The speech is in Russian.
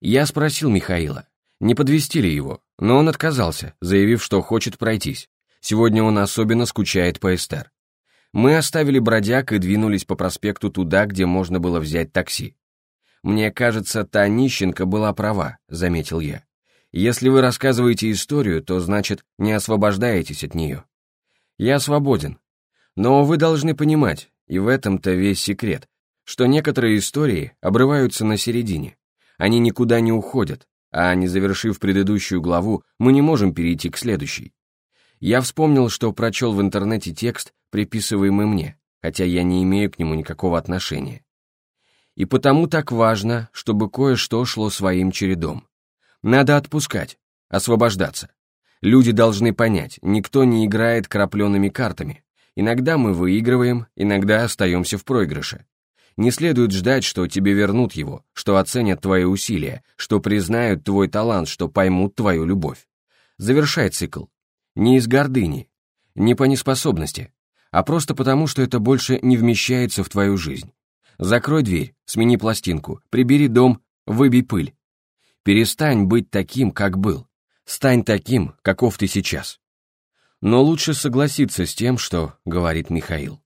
Я спросил Михаила, не подвести ли его, но он отказался, заявив, что хочет пройтись. Сегодня он особенно скучает по Эстер. Мы оставили бродяг и двинулись по проспекту туда, где можно было взять такси. «Мне кажется, та нищенка была права», — заметил я. «Если вы рассказываете историю, то, значит, не освобождаетесь от нее». «Я свободен. Но вы должны понимать, и в этом-то весь секрет, что некоторые истории обрываются на середине. Они никуда не уходят, а не завершив предыдущую главу, мы не можем перейти к следующей. Я вспомнил, что прочел в интернете текст, приписываемый мне, хотя я не имею к нему никакого отношения. И потому так важно, чтобы кое-что шло своим чередом. Надо отпускать, освобождаться. Люди должны понять, никто не играет крапленными картами. Иногда мы выигрываем, иногда остаемся в проигрыше. Не следует ждать, что тебе вернут его, что оценят твои усилия, что признают твой талант, что поймут твою любовь. Завершай цикл. Не из гордыни, не по неспособности, а просто потому, что это больше не вмещается в твою жизнь. Закрой дверь, смени пластинку, прибери дом, выбей пыль. Перестань быть таким, как был. Стань таким, каков ты сейчас. Но лучше согласиться с тем, что говорит Михаил.